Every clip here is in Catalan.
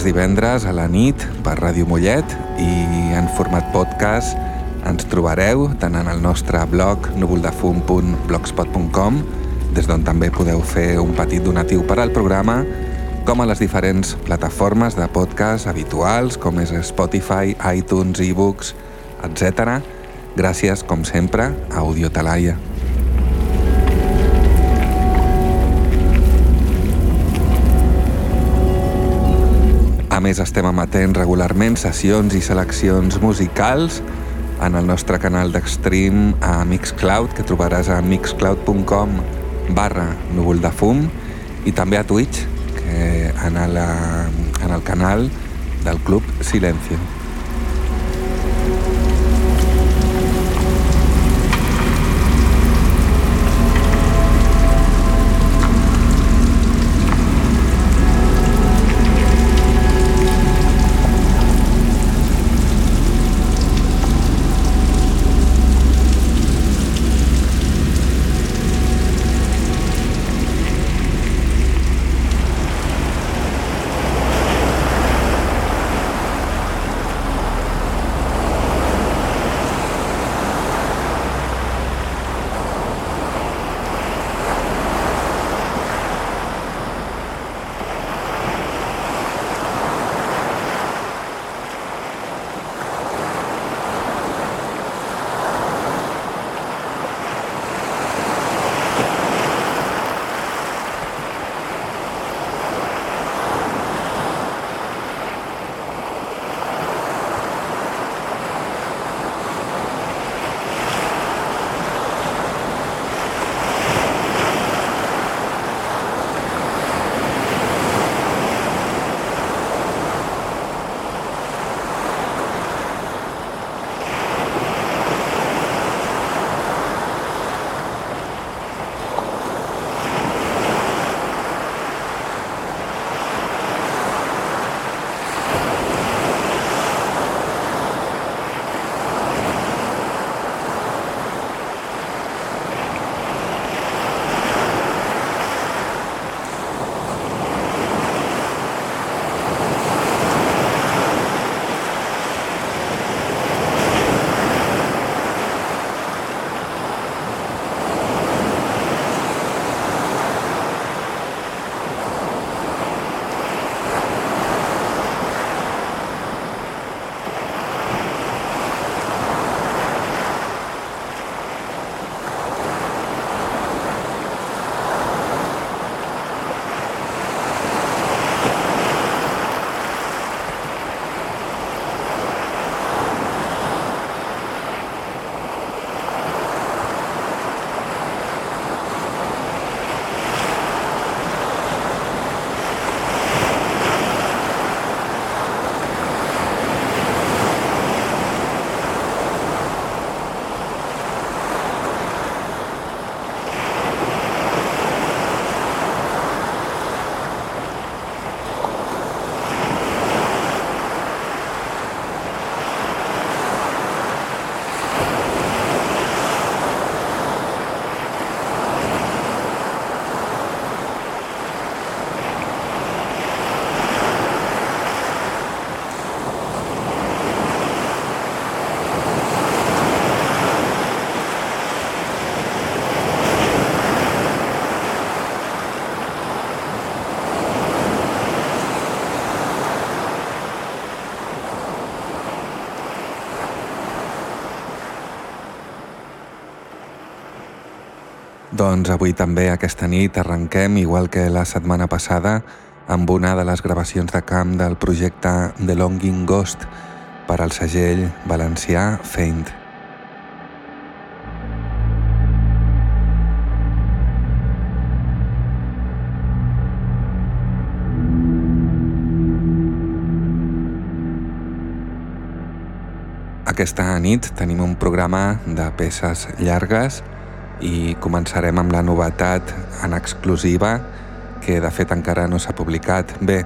Els divendres a la nit per Ràdio Mollet i en format podcast ens trobareu tant en el nostre blog núvoldefum.blogspot.com des d'on també podeu fer un petit donatiu per al programa com a les diferents plataformes de podcast habituals com és Spotify, iTunes, ebooks, etc. Gràcies, com sempre, a Audio Talaia. Més, estem emetent regularment sessions i seleccions musicals en el nostre canal d'extrem a Mixcloud, que trobaràs a mixcloud.com barra núvol de fum i també a Twitch, que en, la, en el canal del Club Silencio. Doncs avui també aquesta nit arrenquem, igual que la setmana passada, amb una de les gravacions de camp del projecte The Longing Ghost per al segell valencià Feint. Aquesta nit tenim un programa de peces llargues i començarem amb la novetat en exclusiva que de fet encara no s'ha publicat. Bé,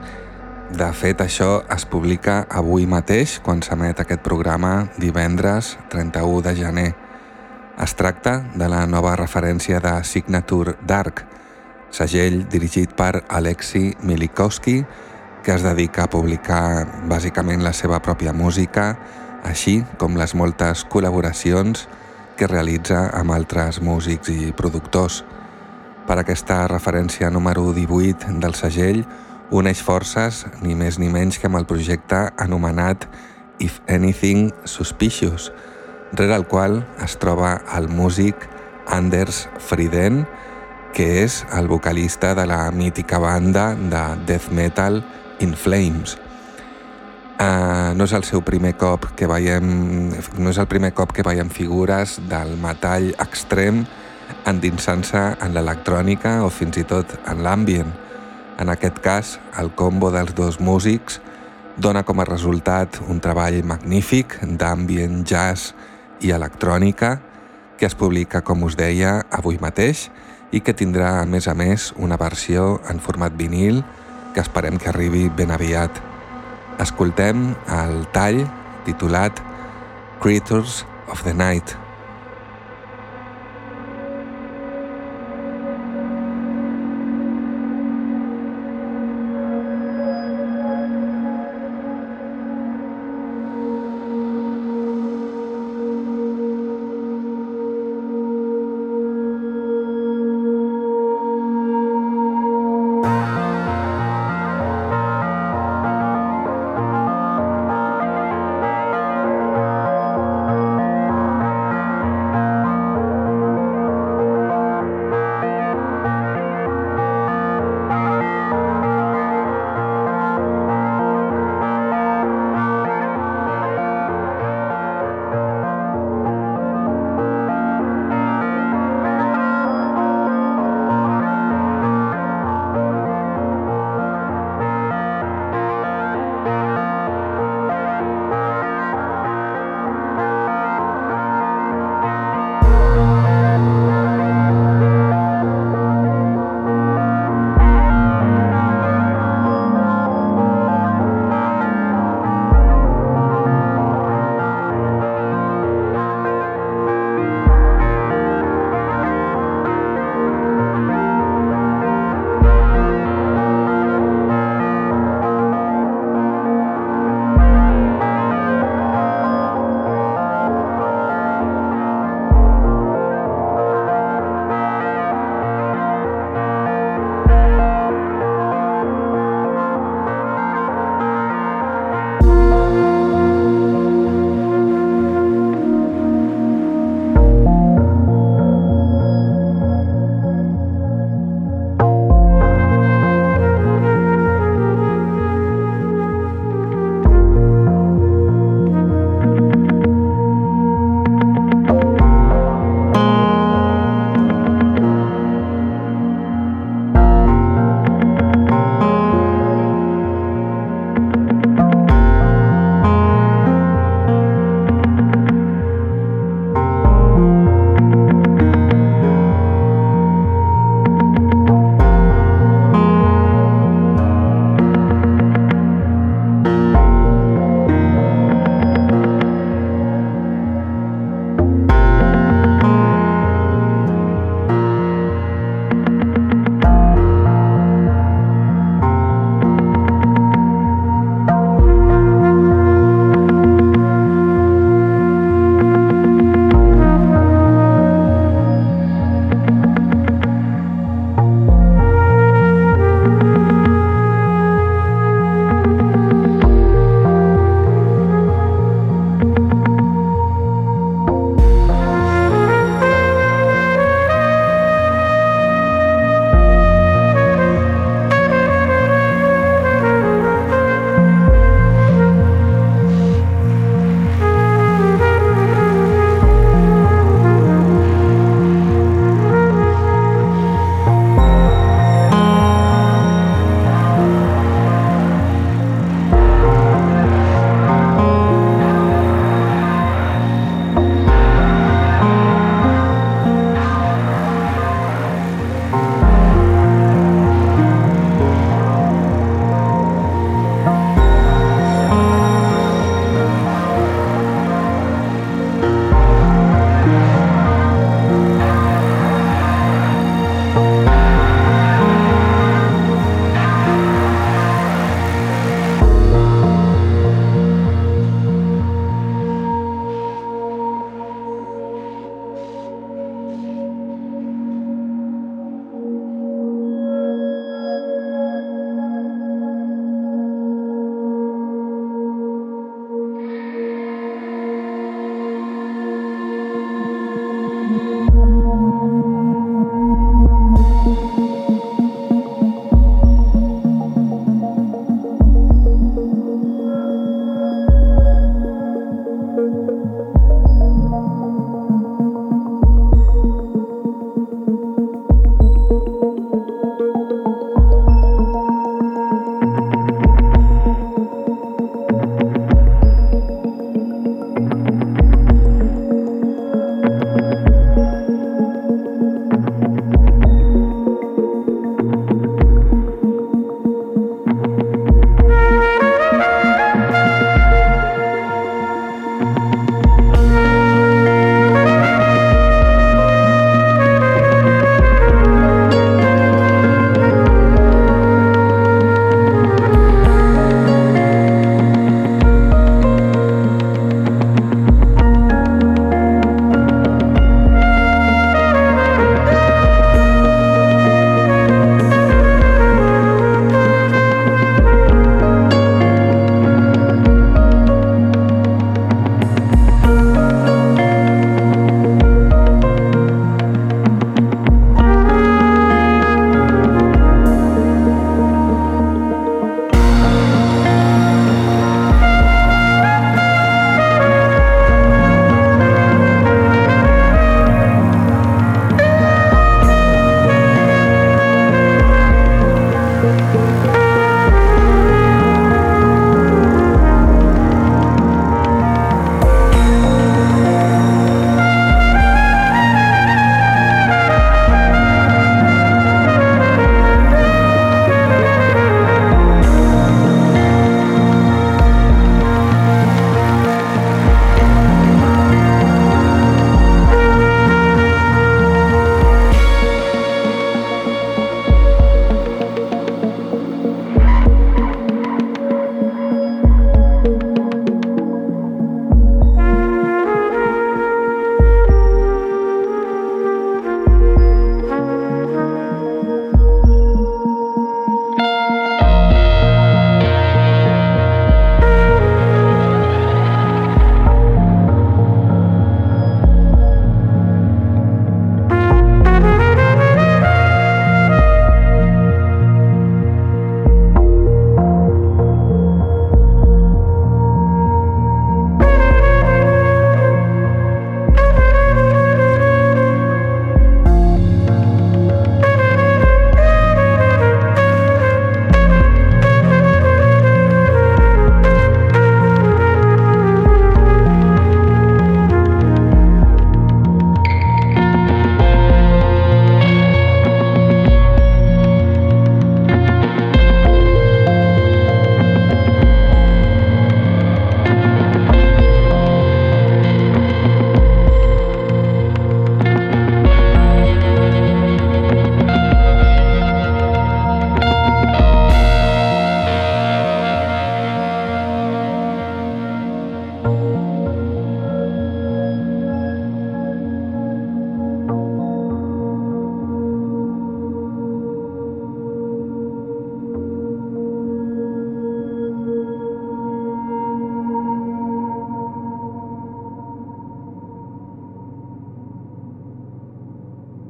de fet això es publica avui mateix quan s'emet aquest programa divendres 31 de gener. Es tracta de la nova referència de Signature Dark, segell dirigit per Alexi Milikowski, que es dedica a publicar bàsicament la seva pròpia música així com les moltes col·laboracions que realitza amb altres músics i productors. Per aquesta referència número 18 del segell, uneix forces ni més ni menys que amb el projecte anomenat If Anything Suspicious, rere el qual es troba el músic Anders Frieden, que és el vocalista de la mítica banda de death metal In Flames. Uh, no és el seu primer cop que veiem no és el primer cop que veiem figures del metall extrem endinsant-se en l'electrònica o fins i tot en l'ambient. En aquest cas, el combo dels dos músics dona com a resultat un treball magnífic d'ambient jazz i electrònica que es publica, com us deia, avui mateix i que tindrà, a més a més, una versió en format vinil que esperem que arribi ben aviat escoltem el tall titulat Creatures of the Night.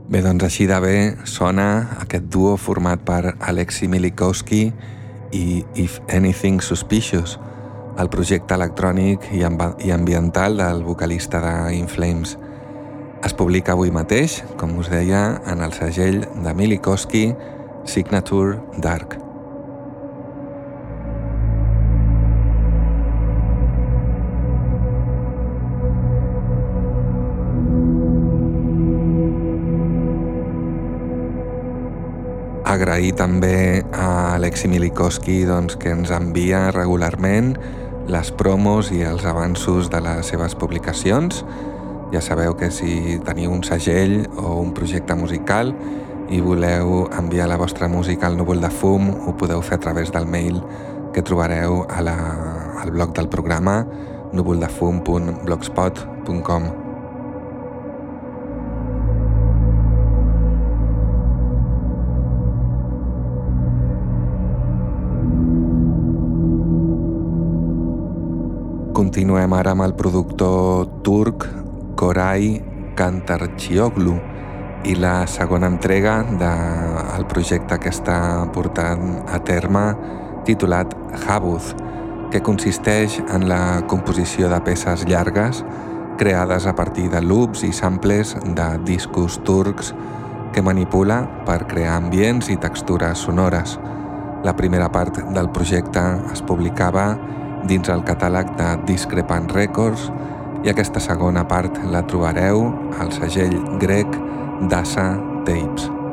Bé, doncs així de bé sona aquest duo format per Alexi Milikowski i If Anything Suspicious, el projecte electrònic i, i ambiental del vocalista de In Flames. Es publica avui mateix, com us deia, en el segell de Milikowski Signature Dark. També a Alexi Milikowski doncs, que ens envia regularment les promos i els avanços de les seves publicacions. Ja sabeu que si teniu un segell o un projecte musical i voleu enviar la vostra música al núvol de fum, ho podeu fer a través del mail que trobareu a la, al blog del programa núvoldefum.blogspot.com. Continuem ara amb el productor turc Koray Kantarchioglu i la segona entrega del projecte que està portant a terme titulat Habuth, que consisteix en la composició de peces llargues creades a partir de loops i samples de discos turcs que manipula per crear ambients i textures sonores. La primera part del projecte es publicava dins el catàleg de Discrepant Records i aquesta segona part la trobareu al segell grec Dasa Tapes.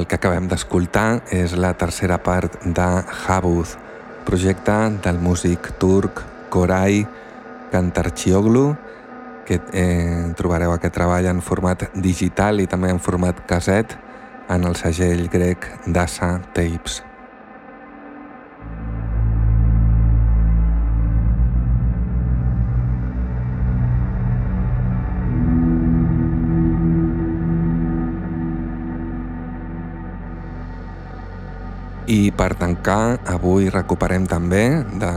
El que acabem d'escoltar és la tercera part de Habuz, projecte del músic turc Koray Kantarchioglu, que eh, trobareu aquest treball en format digital i també en format caset en el segell grec Dasa Tapes. I per tancar, avui recuperem també, de,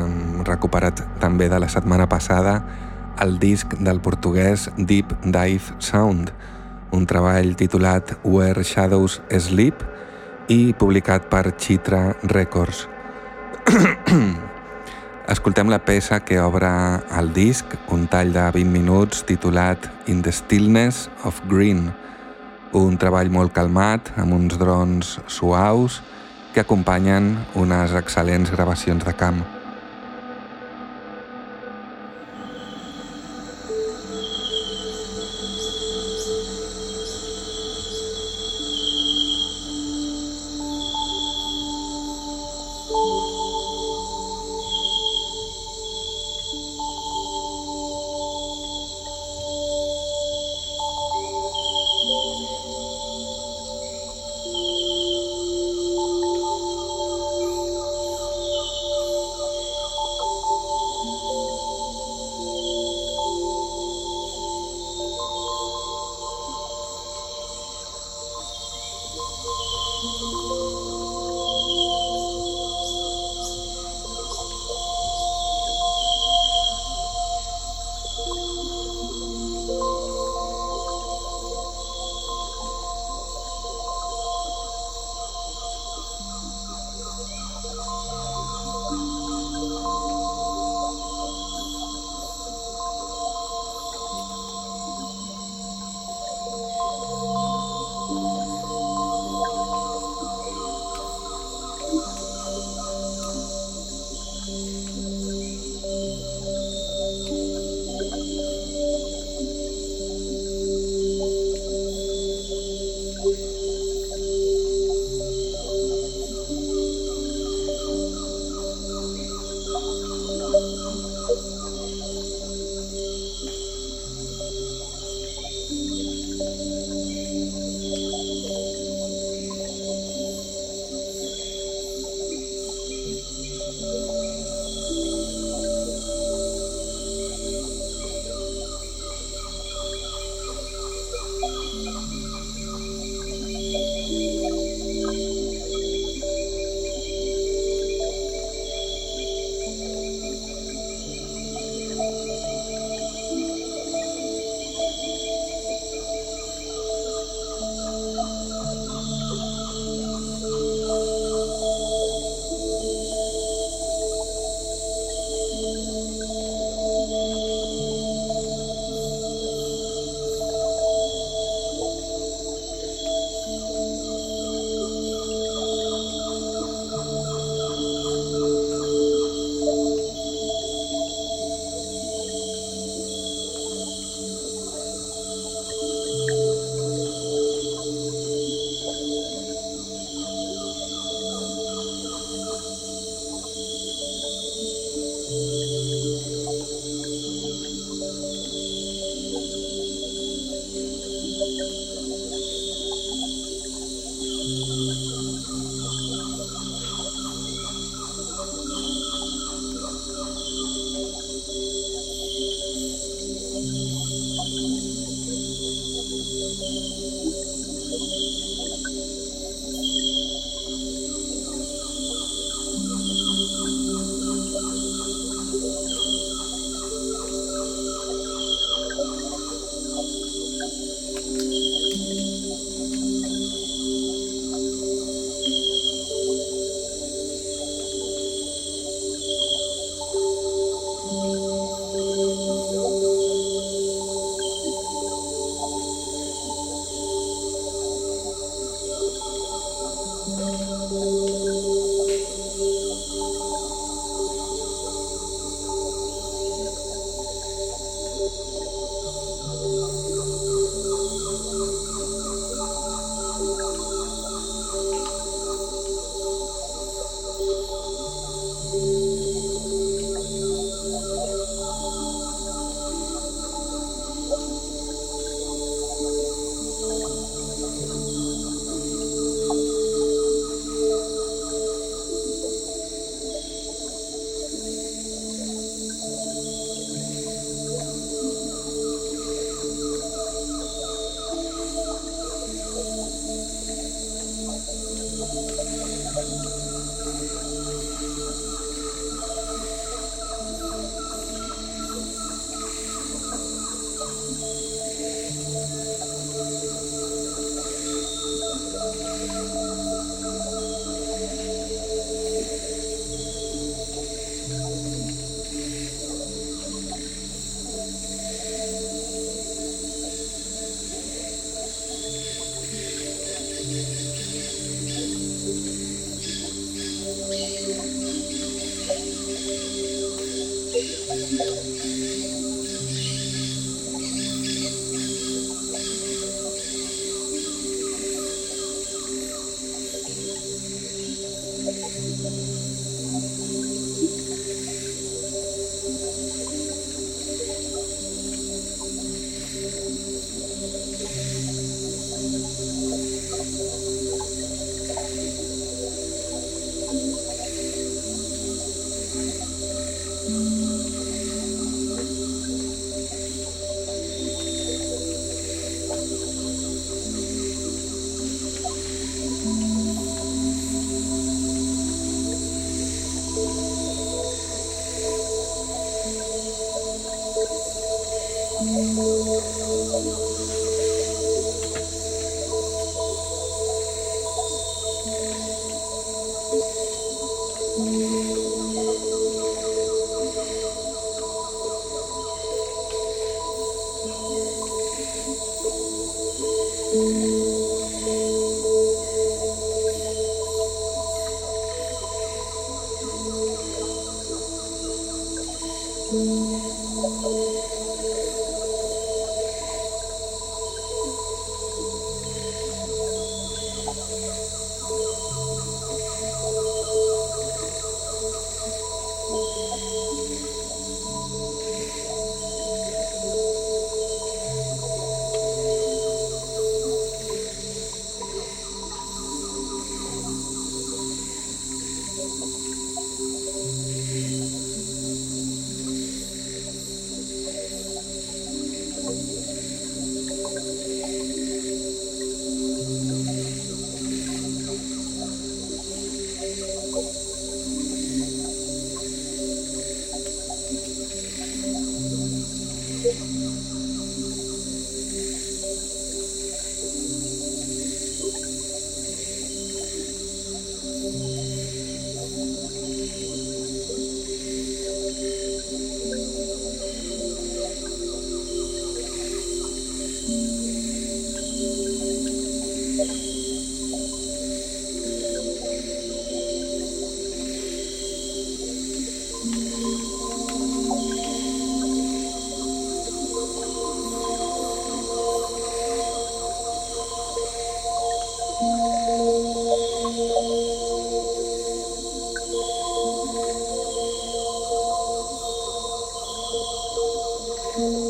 recuperat també de la setmana passada, el disc del portuguès Deep Dive Sound, un treball titulat Where Shadows Sleep i publicat per Chitra Records. Escoltem la peça que obre el disc, un tall de 20 minuts titulat In the Stillness of Green, un treball molt calmat, amb uns drons suaus, que acompanyen unes excel·lents gravacions de camp. Thank you.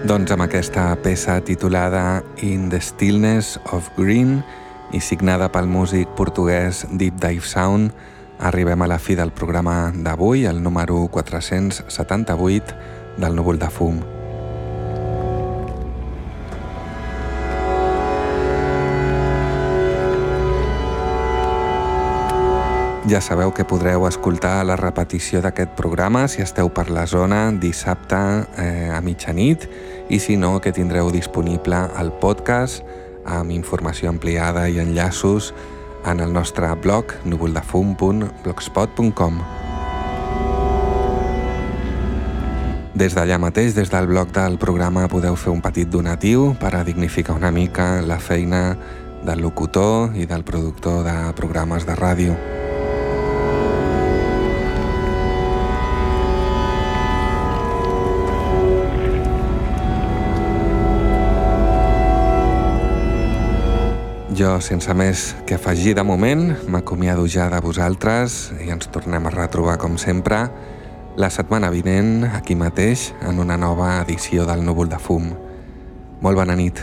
Doncs amb aquesta peça titulada In the Stillness of Green i signada pel músic portuguès Deep Dive Sound, arribem a la fi del programa d'avui, el número 478 del Núvol de Fum. Ja sabeu que podreu escoltar la repetició d'aquest programa si esteu per la zona dissabte eh, a mitjanit i si no que tindreu disponible el podcast amb informació ampliada i enllaços en el nostre blog núvoldefum.blogspot.com Des d'allà mateix, des del blog del programa, podeu fer un petit donatiu per a dignificar una mica la feina del locutor i del productor de programes de ràdio. Jo, sense més que afegir de moment, m'acomiado ja de vosaltres i ens tornem a retrobar com sempre la setmana vinent aquí mateix en una nova edició del Núvol de Fum. Molt bona nit.